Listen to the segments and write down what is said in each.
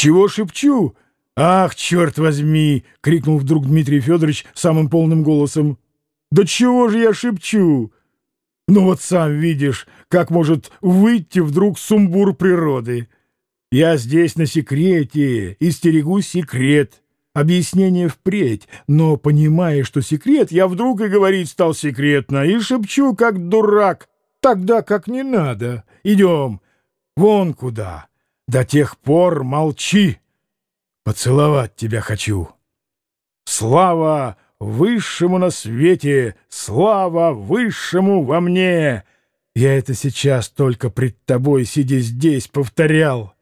Чего шепчу? Ах, черт возьми! — крикнул вдруг Дмитрий Федорович самым полным голосом. Да чего же я шепчу? Ну вот сам видишь, как может выйти вдруг сумбур природы. Я здесь на секрете и стерегу секрет. Объяснение впредь, но, понимая, что секрет, я вдруг и говорить стал секретно, и шепчу, как дурак, тогда как не надо. Идем, вон куда. До тех пор молчи. Поцеловать тебя хочу. Слава высшему на свете, слава высшему во мне. Я это сейчас только пред тобой, сидя здесь, повторял.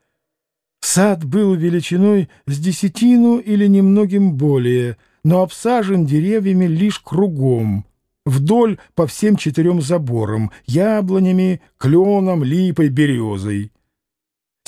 Сад был величиной с десятину или немногим более, но обсажен деревьями лишь кругом, вдоль по всем четырем заборам, яблонями, кленом, липой, березой.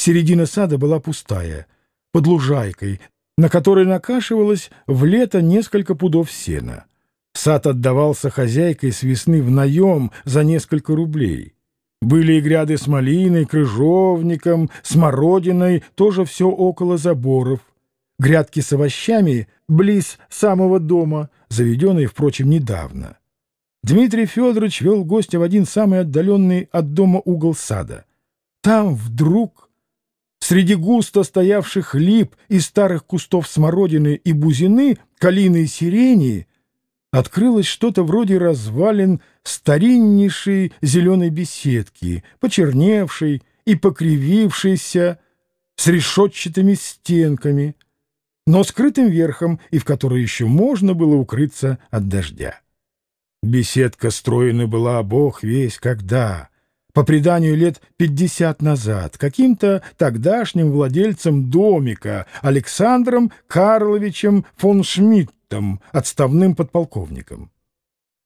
Середина сада была пустая, под лужайкой, на которой накашивалось в лето несколько пудов сена. Сад отдавался хозяйкой с весны в наем за несколько рублей. Были и гряды с малиной, крыжовником, смородиной, тоже все около заборов. Грядки с овощами близ самого дома, заведенные, впрочем, недавно. Дмитрий Федорович вел гостя в один самый отдаленный от дома угол сада. Там вдруг, среди густо стоявших лип и старых кустов смородины и бузины, калины и сирени, открылось что-то вроде развалин стариннейшей зеленой беседки, почерневшей и покривившейся, с решетчатыми стенками, но скрытым верхом и в которой еще можно было укрыться от дождя. Беседка строена была бог весь когда, по преданию лет пятьдесят назад, каким-то тогдашним владельцем домика Александром Карловичем фон Шмидт, там отставным подполковником.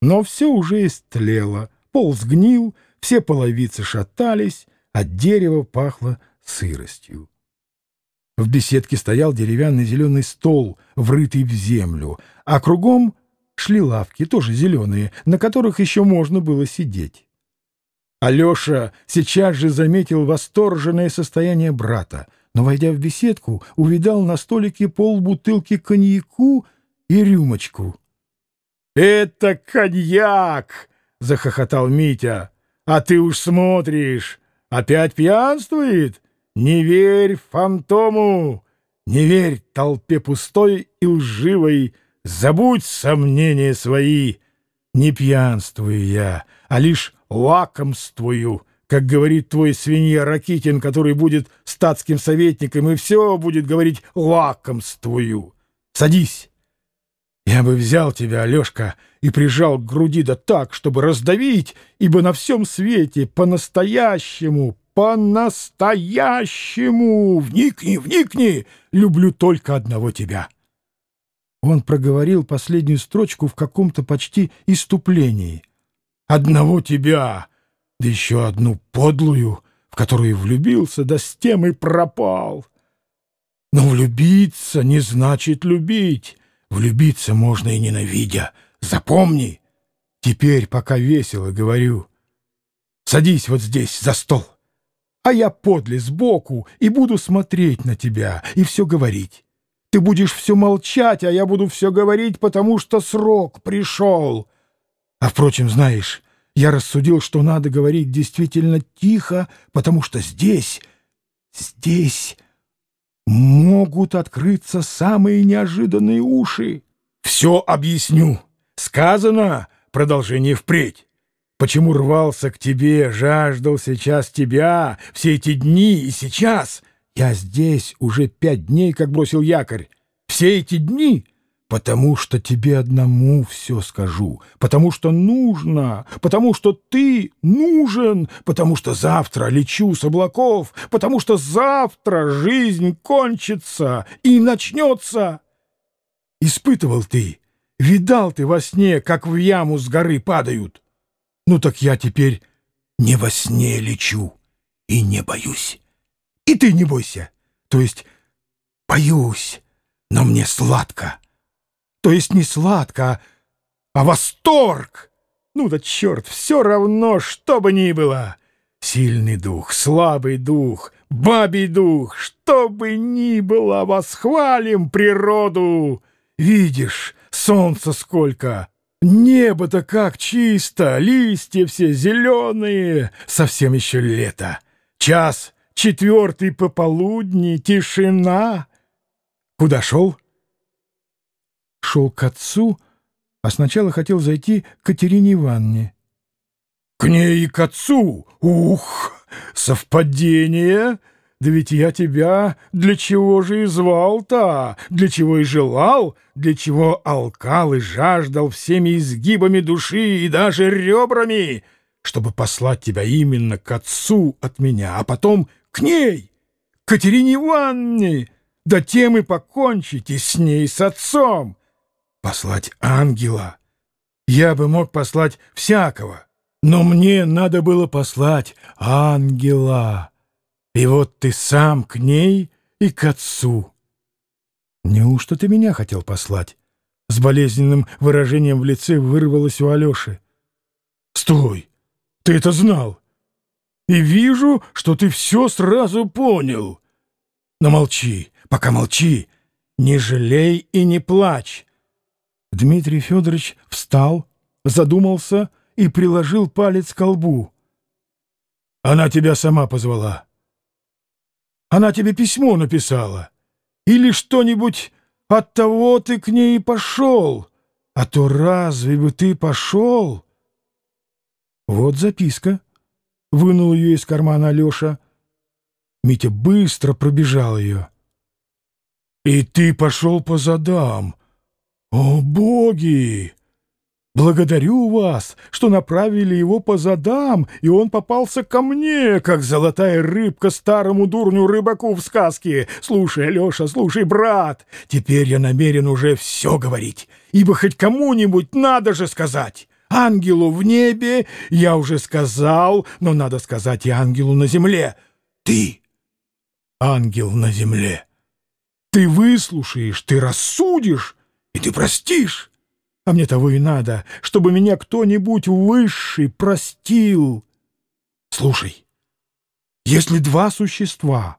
Но все уже истлело, пол сгнил, все половицы шатались, от дерева пахло сыростью. В беседке стоял деревянный зеленый стол, врытый в землю, а кругом шли лавки, тоже зеленые, на которых еще можно было сидеть. Алеша сейчас же заметил восторженное состояние брата, но, войдя в беседку, увидал на столике полбутылки коньяку и рюмочку. «Это коньяк!» — захохотал Митя. «А ты уж смотришь, опять пьянствует? Не верь фантому, не верь толпе пустой и лживой, забудь сомнения свои. Не пьянствую я, а лишь лакомствую» как говорит твой свинья Ракитин, который будет статским советником и все будет говорить лакомствую. Садись. Я бы взял тебя, Алешка, и прижал к груди да так, чтобы раздавить, ибо на всем свете по-настоящему, по-настоящему, вникни, вникни, люблю только одного тебя. Он проговорил последнюю строчку в каком-то почти иступлении. Одного тебя, да еще одну подлую, в которую влюбился, да с тем и пропал. Но влюбиться не значит любить. Влюбиться можно и ненавидя. Запомни. Теперь, пока весело, говорю. Садись вот здесь, за стол. А я подле, сбоку, и буду смотреть на тебя и все говорить. Ты будешь все молчать, а я буду все говорить, потому что срок пришел. А, впрочем, знаешь, я рассудил, что надо говорить действительно тихо, потому что здесь, здесь могут открыться самые неожиданные уши. Все объясню. Сказано продолжение впредь. Почему рвался к тебе, жаждал сейчас тебя, все эти дни и сейчас? Я здесь уже пять дней, как бросил якорь. Все эти дни Потому что тебе одному все скажу, потому что нужно, потому что ты нужен, потому что завтра лечу с облаков, потому что завтра жизнь кончится и начнется. Испытывал ты, видал ты во сне, как в яму с горы падают. Ну так я теперь не во сне лечу и не боюсь. И ты не бойся, то есть боюсь, но мне сладко. То есть не сладко, а восторг. Ну да черт, все равно, что бы ни было. Сильный дух, слабый дух, бабий дух, что бы ни было, восхвалим природу. Видишь, солнца сколько, небо-то как чисто, листья все зеленые, совсем еще лето. Час четвертый пополудни, тишина. Куда шел? Шел к отцу, а сначала хотел зайти к Катерине Ивановне. К ней и к отцу! Ух! Совпадение! Да ведь я тебя для чего же и звал-то? Для чего и желал? Для чего алкал и жаждал всеми изгибами души и даже ребрами? Чтобы послать тебя именно к отцу от меня, а потом к ней, к Катерине Ивановне, да тем и покончить и с ней, с отцом. Послать ангела. Я бы мог послать всякого. Но мне надо было послать ангела. И вот ты сам к ней и к отцу. Неужто ты меня хотел послать? С болезненным выражением в лице вырвалось у Алеши. Стой! Ты это знал! И вижу, что ты все сразу понял. Но молчи, пока молчи, не жалей и не плачь. Дмитрий Федорович встал, задумался и приложил палец к колбу. «Она тебя сама позвала. Она тебе письмо написала. Или что-нибудь от того ты к ней пошел. А то разве бы ты пошел?» «Вот записка», — вынул ее из кармана Алеша. Митя быстро пробежал ее. «И ты пошел по задам. О, боги!» Благодарю вас, что направили его по задам, и он попался ко мне, как золотая рыбка старому дурню-рыбаку в сказке. Слушай, Алеша, слушай, брат, теперь я намерен уже все говорить, ибо хоть кому-нибудь надо же сказать. Ангелу в небе я уже сказал, но надо сказать и ангелу на земле. Ты, ангел на земле, ты выслушаешь, ты рассудишь, и ты простишь. А мне того и надо, чтобы меня кто-нибудь высший простил. Слушай, если два существа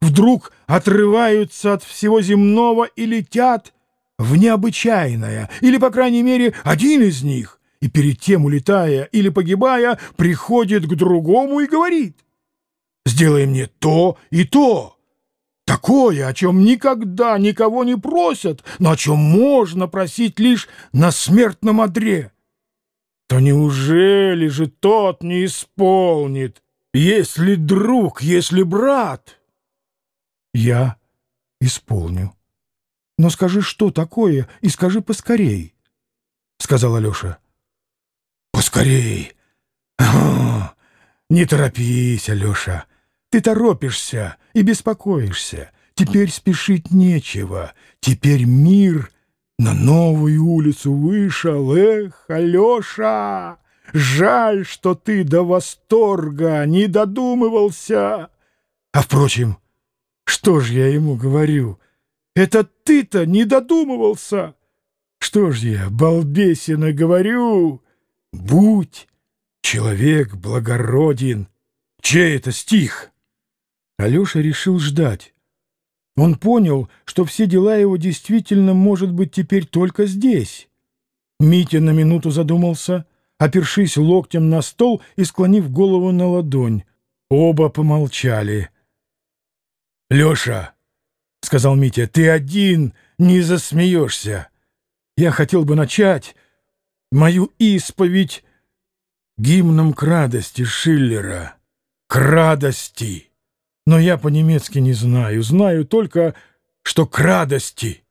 вдруг отрываются от всего земного и летят в необычайное, или, по крайней мере, один из них, и перед тем, улетая или погибая, приходит к другому и говорит, «Сделай мне то и то». Такое, о чем никогда никого не просят, но о чем можно просить лишь на смертном одре. То неужели же тот не исполнит, если друг, если брат? Я исполню. Но скажи, что такое, и скажи поскорей, — сказал Алеша. Поскорей! Не торопись, Алеша. Ты торопишься и беспокоишься. Теперь спешить нечего. Теперь мир на новую улицу вышел. Эх, Алеша, жаль, что ты до восторга не додумывался. А, впрочем, что ж я ему говорю? Это ты-то не додумывался. Что ж я, балбесина, говорю? Будь человек благороден. Чей это стих? Алеша решил ждать. Он понял, что все дела его действительно, может быть, теперь только здесь. Митя на минуту задумался, опершись локтем на стол и склонив голову на ладонь. Оба помолчали. — Леша, — сказал Митя, — ты один не засмеешься. Я хотел бы начать мою исповедь гимном к радости Шиллера. К радости! Но я по-немецки не знаю, знаю только, что к радости.